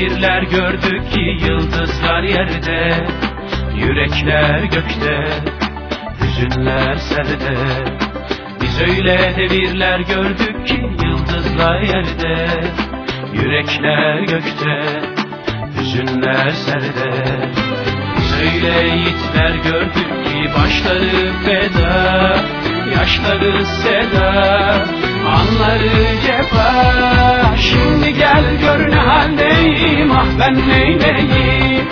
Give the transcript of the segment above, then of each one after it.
öyle devirler gördük ki yıldızlar yerde Yürekler gökte Hüzünler serde. Biz öyle devirler gördük ki yıldızlar yerde Yürekler gökte Hüzünler serde. Biz öyle yiğitler gördük ki başları feda Yaşları seda. Anları cefa Şimdi gel gör Ah ben neyleyim?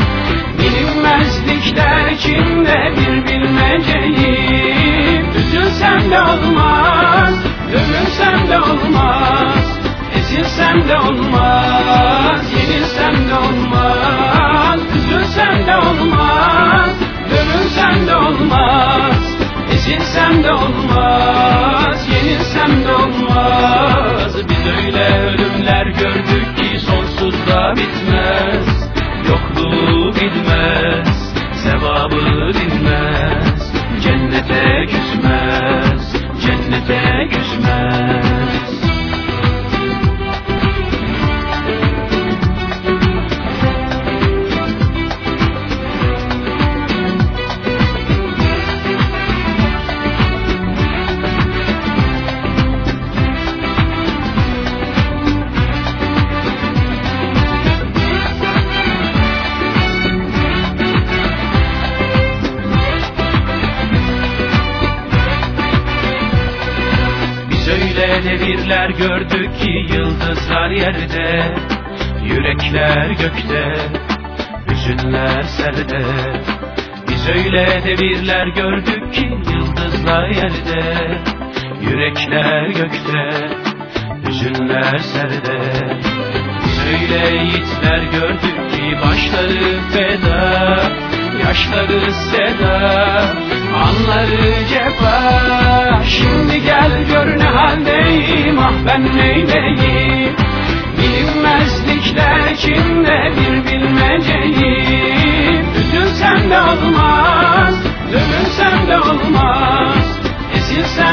Bilinmezlikler içinde bir bilmeceyim? Üzülsem de olmaz Dövülsem de olmaz Ezilsem de olmaz Yenilsem de olmaz Üzülsem de olmaz Dövülsem de olmaz Ezilsem de olmaz Yenilsem de olmaz Sevabı dinmez. Cennete küsmez Cennete küsmez öyle devirler gördük ki yıldızlar yerde Yürekler gökte Hüzünler serde. Biz öyle devirler gördük ki yıldızlar yerde Yürekler gökte Hüzünler serde. Biz öyle yiğitler gördük ki başları feda Yaşları seda Anları cefa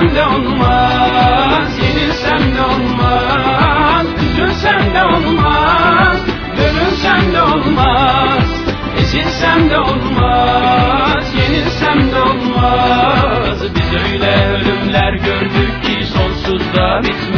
Ezilsem de olmaz Yenilsem de olmaz Üzülsem de olmaz Dövülsem de olmaz Ezilsem de olmaz Yenilsem de olmaz. Biz öyle ölümler gördük ki Sonsuz da bitmez